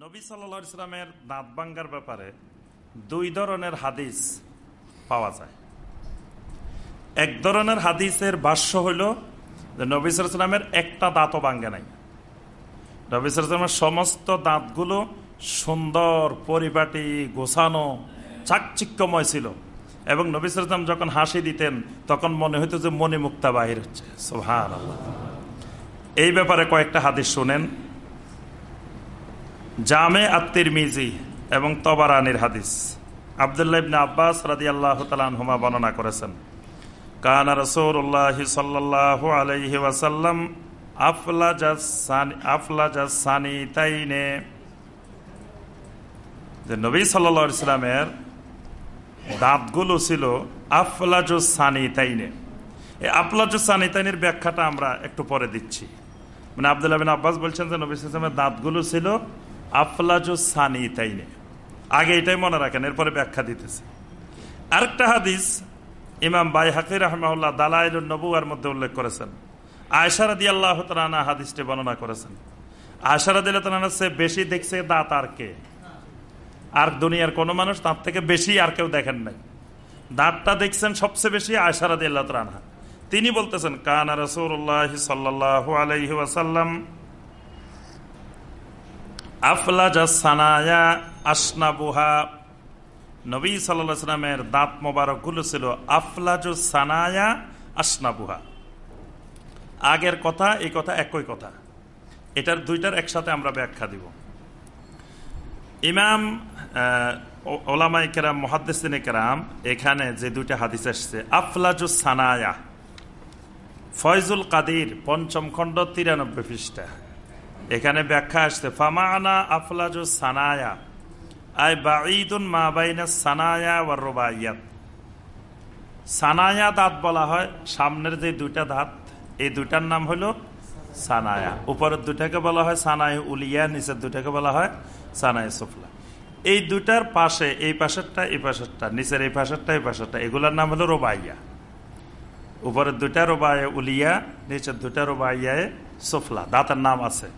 নবী সাল্লা ইসলামের দাঁত ভাঙ্গার ব্যাপারে দুই ধরনের হাদিস পাওয়া যায়। এক ধরনের হাদিসের ভাষ্য হইল যে নবী সালামের একটা দাঁতও ভাঙ্গে নাই। নবী সালামের সমস্ত দাঁতগুলো সুন্দর পরিপাটি, গোছানো, চাকচিক্যময় ছিল। এবং নবী সালাম যখন হাসি দিতেন, তখন মনে হইতো যে মনে মুক্তা বাহির হচ্ছে। সোহান এই ব্যাপারে কয়েকটা হাদিস শুনেন। জামে আত্মির মিজি এবং তবারানির হাদিস। আবদুল্লাহ ইবনে আব্বাস রাদি আল্লাহ হুমা বর্ণনা করেছেন, কানা রসৌল্লাহ সাল্লাহ আলাইহি ওয়াসাল্লাম আফলাজাসানি তাইনে যে নবী ইসলামের দাঁতগুলো ছিল তাইনে এই তাইনের ব্যাখ্যাটা আমরা একটু পরে দিচ্ছি। মানে আব্বাস বলছেন যে নবী ইসলামের দাঁতগুলো ছিল আফলাজুসানি তাইনে। আগে এটাই মনে রাখেন, এরপরে ব্যাখ্যা দিতেছে। আরেকটা হাদিস ইমাম বাই হাকির রহমাউল্লাহ দালাইল নবুয়ার মধ্যে উল্লেখ করেছেন। আয়সারাদি আল্লাহ তালা হাদিসটি বর্ণনা করেছেন। আয়সারাদিল সে বেশি দেখছে দাঁত আর কে? আর দুনিয়ার কোনো মানুষ তার থেকে বেশি আর কেউ দেখেন নাই। দাঁতটা দেখছেন সবচেয়ে বেশি আয়সারাদি আল্লাহ তালা তিনি বলতেছেন, কানা রসুল্লাহ সাল্লাহ আলাইহি ওয়াসাল্লাম আফলাজা সানায়া আসনাবুহা। নবী দাঁত ছিল আফলাজু সানায়া আসনাবুহা। আগের কথা এই কথা একই কথা। এটার দুইটার একসাথে আমরা ব্যাখ্যা দিব। ইমাম ওলামাই কেরাম মহাদ্দিন কেরাম, এখানে যে দুইটা হাদিস আসছে আফলাজু সানায়া। ফয়জুল কাদির, পঞ্চম খণ্ড তিরানব্বই পৃষ্ঠা। এখানে ব্যাখ্যা আসছে, ফামানা আফলাজ সানায়া, আই বাঈদুন মা বাইনা সানায়া ওয়া রুবাইয়াত সানায়া দাঁত বলা হয়, সামনের যে দুইটা দাঁত, এই দুইটার নাম হলো সানায়া। উপরের দুটাকে বলা হয় সানায় উলিয়া, নিচের দুটাকে বলা হয় সানায় সুফলা। এই দুটার পাশে, এই পাশেরটা এই পাশেরটা, নিচের এই পাশেরটা এই পাশেরটা, এগুলার নাম হলো রোবাইয়া। উপরের দুটা রোবায় উলিয়া, নিচের দুটা রোবাইয়ায় সুফলা, দাঁতের নাম আছে।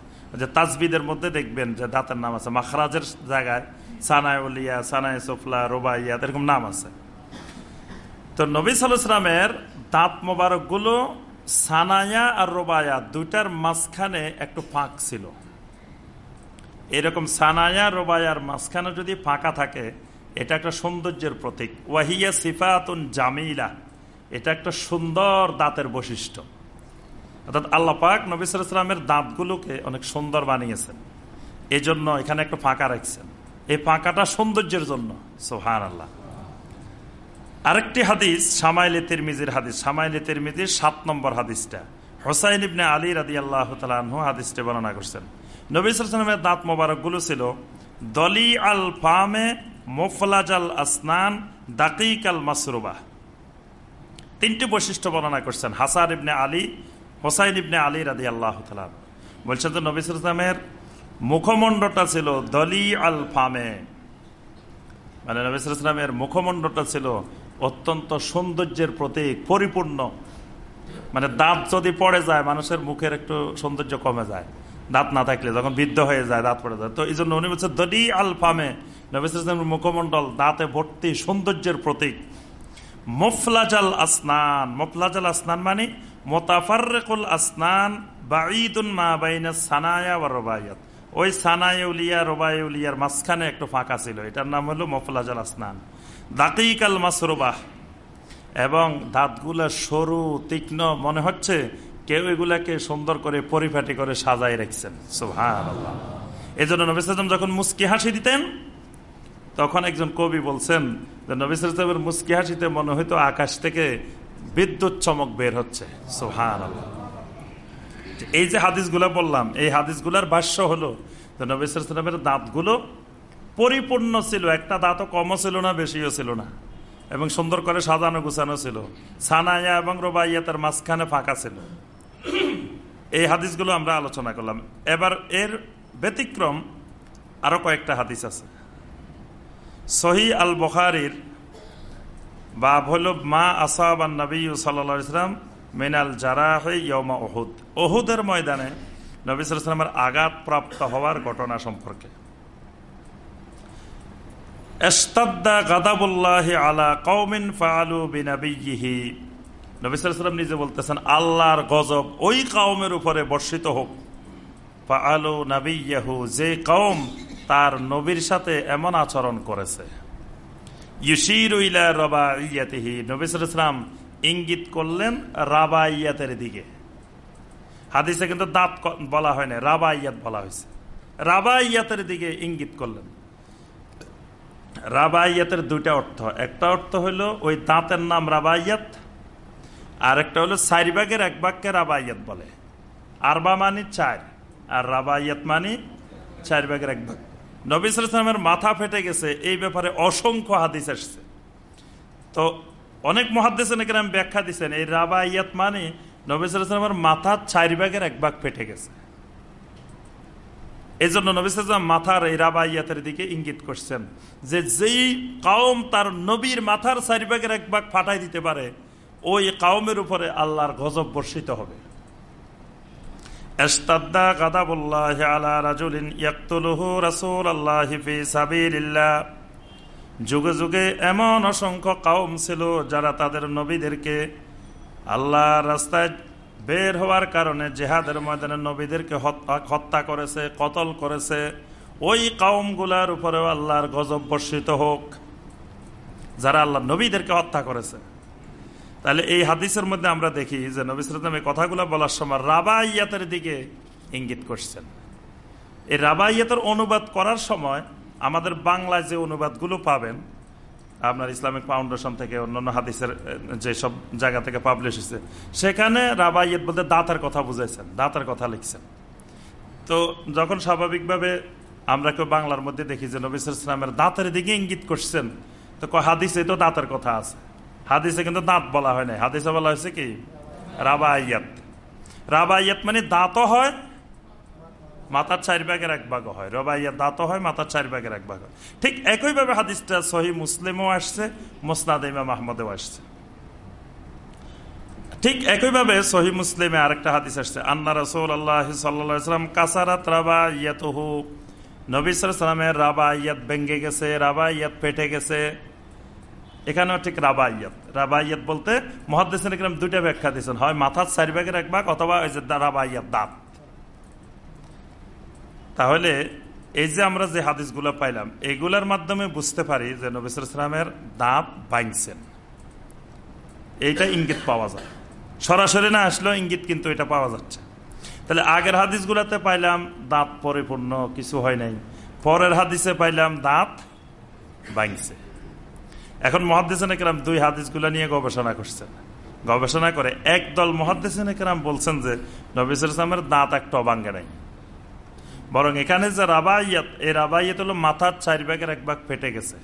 যে তাজবিদের মধ্যে দেখবেন যে দাঁতের নাম আছে। মাখরাজের জায়গায় সানায় উলিয়া, সানায় সুফলা, রোবাইয়া, এরকম নাম আছে। তো নবী সালামের দাঁত মোবারকগুলো সানায়া আর রোবায়া দুইটার মাঝখানে একটু ফাঁক ছিল। এরকম সানায়া রোবায়ার মাঝখানে যদি ফাঁকা থাকে, এটা একটা সৌন্দর্যের প্রতীক। ওয়াহিয়া সিফাতুন জামিলা, এটা একটা সুন্দর দাঁতের বৈশিষ্ট্য। অর্থাৎ আল্লাহ পাক নবী সালামের দাঁতগুলোকে অনেক সুন্দর বানিয়েছেন। এই জন্য এখানে একটু ফাঁকা রাখছেন। এই ফাঁকাটা সৌন্দর্যের জন্য। সোহান আল্লাহ আরেকটি হাদিস, সামাইলে তিরমিজির হাদিস। সামাইলে তিরমিজির সাত নম্বর হাদিসটা। হোসাইন ইবনে আলী রাদি আল্লাহ তালু হাদিসটা বর্ণনা করছেন। নবী সালামের দাঁত মোবারকগুলো ছিল দলি আল ফামে মোফলাজ আল আসনান দাকিক আল মাসরুবা। তিনটি বৈশিষ্ট্য বর্ণনা করছেন। হাসান ইবনে আলী হোসাইন ইবনে আলী রাদি আল্লাহ তালাম বলছেন যে নবী সালামের মুখমণ্ডটা ছিল দলি আল ফামে। মানে নবী সালামের মুখমণ্ডটা ছিল অত্যন্ত সৌন্দর্যের প্রতীক, পরিপূর্ণ। মানে দাঁত যদি পড়ে যায়, মানুষের মুখের একটু সৌন্দর্য কমে যায়। দাঁত না থাকলে, যখন বৃদ্ধ হয়ে যায়, দাঁত পড়ে যায়। তো এই জন্য উনি বলছে দলি আল ফামে নবিসের মুখমণ্ডল দাঁতে ভর্তি সৌন্দর্যের প্রতীক। মোফলাজাল আসনান। মোফলাজাল আসনান মানে মোতাফারেকুল আসনান বাঈদুন মা বাইনা সানায়া বা রবায়াত। ওই সানায় উলিয়া, রবায় উলিয়ার মাঝখানে একটু ফাঁকা ছিল। এটার নাম হলো মোফলাজাল আসনান। দাকিকাল মাসরুবাহ। এবং দাঁতগুলা সরু, তীক্ষ্ণ, মনে হচ্ছে কেউ এগুলাকে সুন্দর করে পরিপাটি করে সাজাই রেখেছেন। সোহান এই জন্য নবিসাম যখন মুস্কি হাসি দিতেন, তখন একজন কবি বলছেন যে নবিসামের মুস্কি হাসিতে মনে হইতো আকাশ থেকে বিদ্যুৎ চমক বের হচ্ছে। সোহান এই যে হাদিসগুলা বললাম, এই হাদিসগুলার ভাষ্য হলো যে নবিসামের দাঁতগুলো পরিপূর্ণ ছিল, একটা দাঁতও কমও ছিল না, বেশিও ছিল না, এবং সুন্দর করে সাজানো গুছানো ছিল। সানাইয়া এবং রোবাইয়া তার মাঝখানে ফাঁকা ছিল। এই হাদিসগুলো আমরা আলোচনা করলাম। এবার এর ব্যতিক্রম আরও কয়েকটা হাদিস আছে। সহি আল বখারির বা হল মা আসাবান নবী সাল্লা মিনাল জারাহ ইয়মা ওহুদ ওহুদের ময়দানে নবী সাল্লামের আঘাত প্রাপ্ত হওয়ার ঘটনা সম্পর্কে। আলা নিজে বলতেছেন, আল্লাহর গজব ওই কাউমের উপরে বর্ষিত হোক। যে কৌম তার নবীর সাথে এমন আচরণ করেছে। ইউশির ইলা রবা ইয়াতিহি নবিসাম ইঙ্গিত করলেন রাবা ইয়াতের দিকে। হাদিসে কিন্তু দাঁত বলা হয় না রাবা ইয়াত বলা হয়েছে। রাবা ইয়াতের দিকে ইঙ্গিত করলেন। রাবাইয়াতের দুইটা অর্থ। একটা অর্থ হলো ওই দাঁতের নাম রাবাইয়াত, আর একটা হলো চারিবাগের এক বাক্যে রাবাইয়াত বলে। আরবা মানি চার, আর রাবাইয়াত মানি চার ভাগের এক ভাগ। নবিসের মাথা ফেটে গেছে, এই ব্যাপারে অসংখ্য হাদিস আসছে। তো অনেক মহাদ্দেশে ব্যাখ্যা দিচ্ছেন এই রাবা ইয়াত মানে নবিসের মাথা চার ভাগের এক ভাগ ফেটে গেছে। এই জন্য নবিসাম মাথার এই রাবা ইয়াতের দিকে ইঙ্গিত করছেন যে যেই কাউম তার নবীর মাথার চারিভাগের এক ভাগ ফাটাই দিতে পারে, ওই কাউমের উপরে আল্লাহর গজব বর্ষিত হবে। যুগে যুগে এমন অসংখ্য কাউম ছিল যারা তাদের নবীদেরকে আল্লাহ রাস্তায় বের হওয়ার কারণে জেহাদের ময়দানে নবীদেরকে হত্যা করেছে, কতল করেছে। ওই কাউমগুলার উপরেও আল্লাহর গজব বর্ষিত হোক। যারা আল্লাহ নবীদেরকে হত্যা করেছে। তাহলে এই হাদিসের মধ্যে আমরা দেখি যে নবী সালাম এই কথাগুলো বলার সময় রাবাইয়াতের দিকে ইঙ্গিত করছেন। এই রাবাইয়াতের অনুবাদ করার সময় আমাদের বাংলায় যে অনুবাদগুলো পাবেন, আপনার ইসলামিক ফাউন্ডেশন থেকে অন্যান্য হাদিসের যেসব জায়গা থেকে পাবলিশ হয়েছে, সেখানে রাবাইয়েত বলতে দাঁতের কথা বুঝাইছেন, দাঁতের কথা লিখছেন। তো যখন স্বাভাবিকভাবে আমরা কেউ বাংলার মধ্যে দেখি যে নবিস ইসলামের দাঁতের দিকে ইঙ্গিত করছেন, তো হাদিসে তো দাঁতের কথা আছে। হাদিসে কিন্তু দাঁত বলা হয় না হাদিসে বলা হয়েছে কি? রাবাইয়াত। রাবাইয়াত মানে দাঁতও হয়, মাথার চার ভাগের এক ভাগ হয়। রবাইয়া দাঁত হয়, মাথার চার ভাগের এক ভাগ হয়। ঠিক একইভাবে হাদিসটা সহি মুসলিমও আসছে, মোসনাদ ইমাম আহমদেও আসছে। ঠিক একইভাবে সহি মুসলিমে আরেকটা হাদিস আসছে, আন্না রসুল আল্লাহ সাল্লাম কাসারাত রাবা ইয়াতহু নবী সালামের রাবা ইয়াত ভেঙ্গে গেছে রাবা ইয়াত পেটে গেছে। এখানেও ঠিক রাবা ইয়াত রাবা ইয়াত বলতে মহাদ্দেশ দুইটা ব্যাখ্যা দিয়েছেন। হয় মাথার চার এক ভাগ অথবা ওই যে রাবা ইয়াত দাঁত। তাহলে এই যে আমরা যে হাদিসগুলো পাইলাম, এগুলার মাধ্যমে বুঝতে পারি যে নবিসামের দাঁত ভাঙছেন। এইটা ইঙ্গিত পাওয়া যায়। সরাসরি না আসলেও ইঙ্গিত কিন্তু এটা পাওয়া যাচ্ছে। তাহলে আগের হাদিসগুলাতে পাইলাম, দাঁত পরিপূর্ণ, কিছু হয় নাই। পরের হাদিসে পাইলাম, দাঁত ভাঙছে। এখন মহাদিসান একরাম দুই হাদিসগুলো নিয়ে গবেষণা করছেন গবেষণা করে একদল মহাদিসান একরাম বলছেন যে নবিসের দাঁত একটা অবাঙ্গে নাই। বরং এখানে যে রাবাইয়াত এই রাবাইয়াত হলো মাথার চার ভাগের এক ভাগ ফেটে গেছে।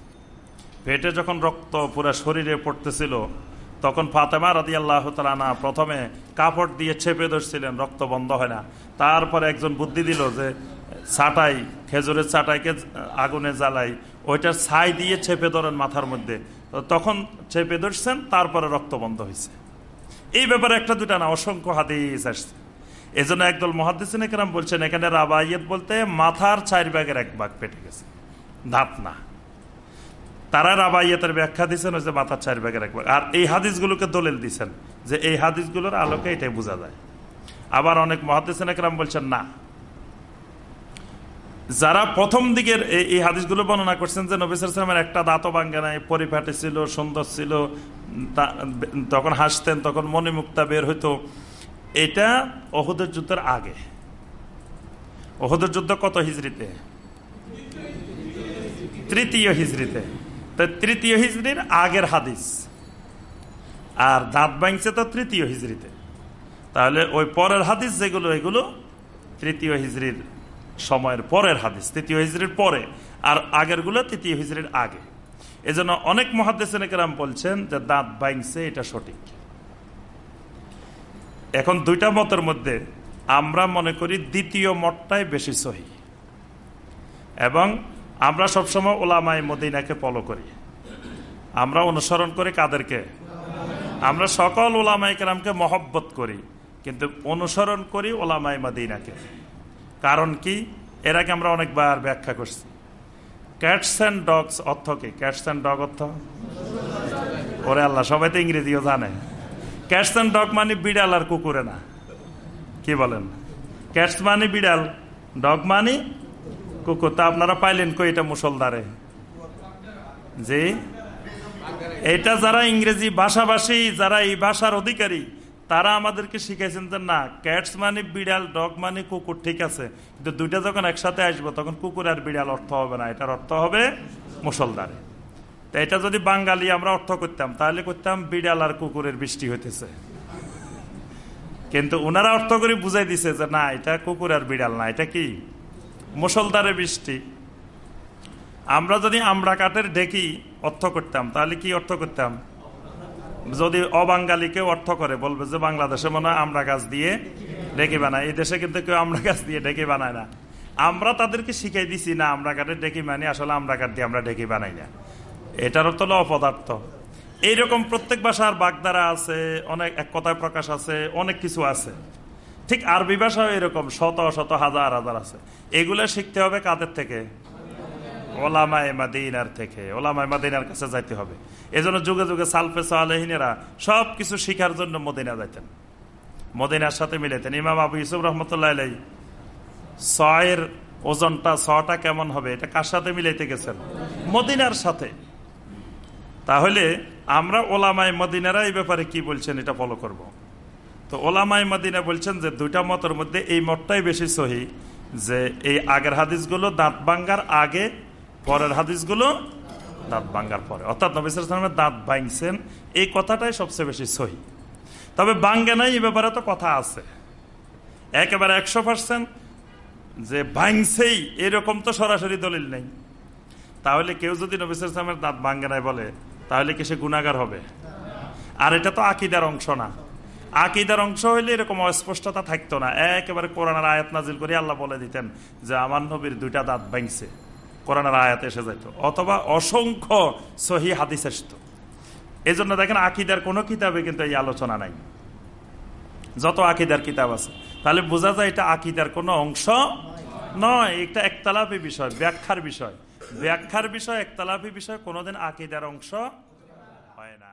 ফেটে যখন রক্ত পুরো শরীরে পড়তেছিল, তখন ফাতেমা রাদি আল্লাহ তালানা প্রথমে কাপড় দিয়ে ছেপে ধরছিলেন, রক্ত বন্ধ হয় না। তারপরে একজন বুদ্ধি দিল যে ছাটাই খেজুরের ছাটাইকে আগুনে জ্বালাই, ওইটার ছাই দিয়ে ছেপে ধরেন মাথার মধ্যে। তখন ছেপে ধরছেন, তারপরে রক্ত বন্ধ হয়েছে এই ব্যাপারে একটা দুটা না, অসংখ্য হাদিস আসছে। এই জন্য একদল মহাদিসিন একরাম বলছেন, এখানে রাবাইয়ত বলতে মাথার চার ভাগের এক ভাগ পেটে গেছে। দাঁত না। তারা রাবাইয়তের ব্যাখ্যা দিচ্ছেন ওই যে মাথার চার ভাগের এক ভাগ। আর এই হাদিসগুলোকে দলিল দিচ্ছেন যে এই হাদিসগুলোর আলোকে এটাই বোঝা যায়। আবার অনেক মহাদিসিন একরাম বলছেন, না। যারা প্রথম দিকের এই হাদিসগুলো বর্ণনা করছেন যে নবিসের একটা দাঁতও বাঙ্গা নাই পরিপাটি ছিল, সুন্দর ছিল তখন হাসতেন, তখন মনে মুক্তা বের হইতো। এটা অহুদের যুদ্ধের আগে। অহুদের যুদ্ধ কত হিজড়িতে তৃতীয় হিজড়িতে তো তৃতীয় হিজড়ির আগের হাদিস। আর দাঁত ভাঙছে তো তৃতীয় হিজড়িতে তাহলে ওই পরের হাদিস যেগুলো, এগুলো তৃতীয় হিজড়ির সময়ের পরের হাদিস, তৃতীয় হিজড়ির পরে, আর আগেরগুলো তৃতীয় হিজড়ির আগে। এজন্য অনেক মহাদেশ বলছেন যে দাঁত ভাঙছে, এটা সঠিক। এখন দুইটা মতের মধ্যে আমরা মনে করি দ্বিতীয় মতটাই বেশি সহি। এবং আমরা সবসময় ওলামাই মদিনাকে ফলো করি। আমরা অনুসরণ করি কাদেরকে? আমরা সকল ওলামাই কেরামকে মহব্বত করি, কিন্তু অনুসরণ করি ওলামাই মদিনাকে। কারণ কি? এর আগে আমরা অনেকবার ব্যাখ্যা করছি। ক্যাটস অ্যান্ড ডগস অর্থ কি? ক্যাটস অ্যান্ড ডগ অর্থ? ওরে আল্লাহ, সবাই তো ইংরেজিও জানে। ক্যাটস অ্যান্ড ডগ মানে বিড়াল আর কুকুরে না। কি বলেন? ক্যাটস মানে বিড়াল ডগ মানে কুকুর। তা আপনারা পাইলেন কই এটা মুসলদারে জি? এটা যারা ইংরেজি ভাষাভাষী, যারা এই ভাষার অধিকারী তারা আমাদেরকে শিখাইছেন যে না ক্যাটস মানে বিড়াল ডগ মানে কুকুর, ঠিক আছে। কিন্তু দুইটা যখন একসাথে আসব, তখন কুকুর আর বিড়াল অর্থ হবে না। এটার অর্থ হবে মুসলদারে তা এটা যদি বাঙালি আমরা অর্থ করতাম, তাহলে করতাম বিড়াল আর কুকুরের বৃষ্টি হইতেছে। কিন্তু ওনারা অর্থ করে বুঝাই দিছে যে না, এটা কুকুর আর বিড়াল না, এটা কি? মুসলদারে বৃষ্টি। আমরা যদি আমরা কাঠের ডেকি অর্থ করতাম, তাহলে কি অর্থ করতাম? যদি অবাঙ্গালিকে অর্থ করে, বলবে যে বাংলাদেশে মনে হয় আমরা গাছ দিয়ে ডেকে বানায় এই দেশে কিন্তু কেউ আমরা গাছ দিয়ে ডেকে বানায় না। আমরা তাদেরকে শিখাই দিছি, না, আমরা কাঠে ডেকে মানি আসলে আমরা কাঠ দিয়ে আমরা ডেকে বানাই না। এটার অর্থ হলো অপদার্থ। এইরকম প্রত্যেক ভাষার বাগদারা আছে, অনেক, এক কথায় প্রকাশ আছে, অনেক কিছু আছে। ঠিক আরবি ভাষাও এরকম, শত শত, হাজার হাজার আছে। এগুলো শিখতে হবে কাদের থেকে? ওলামায় মাদিনার থেকে, ওলামায় মাদিনার কাছে যাইতে হবে। এজন্য যুগে যুগে সালফে সালেহিনেরা সব কিছু শিখার জন্য মদিনা যাইতেন। মদিনার সাথে মিলাইতেন। ইমাম আবু ইসুফ রহমতুল্লাহ আলাই ছয়ের ওজনটা, ছটা কেমন হবে, এটা কার সাথে মিলাইতে গেছেন? মদিনার সাথে। তাহলে আমরা ওলামায় মদিনারা এই ব্যাপারে কি বলছেন এটা ফলো করব। তো ওলামায় মদিনা বলছেন যে দুইটা মতের মধ্যে এই মতটাই বেশি সহি যে এই আগের হাদিসগুলো দাঁত ভাঙ্গার আগে পরের হাদিসগুলো দাঁত ভাঙ্গার পরে। অর্থাৎ নবিসের দাঁত ভাঙছেন, এই কথাটাই সবচেয়ে বেশি সহি। তবে বাঙ্গে নাই এই ব্যাপারে তো কথা আছে। একেবারে একশো পার্সেন্ট যে ভাঙছেই, এরকম তো সরাসরি দলিল নেই। তাহলে কেউ যদি নবিসের ইসলামের দাঁত ভাঙ্গে নাই বলে, তাহলে কি সে গুণাগার হবে? আর এটা তো আকিদার অংশ না। আকিদার অংশ হইলে এরকম অস্পষ্টতা থাকতো না। একেবারে কোরআনের আয়াত নাজিল করে আল্লাহ বলে দিতেন যে, আমার নবীর দুইটা দাঁত ভাঙছে। কোরআনের আয়াত এসে যেত অথবা অসংখ্য সহি হাদিস আসত এই জন্য দেখেন আকিদার কোনো কিতাবে কিন্তু এই আলোচনা নাই। যত আকিদার কিতাব আছে। তাহলে বোঝা যায় এটা আকিদার কোনো অংশ নয়। এটা একতলাপি বিষয়, ব্যাখ্যার বিষয়। ব্যাখ্যার বিষয় একতলাপি বিষয় কোনোদিন আকিদার অংশ হয় না।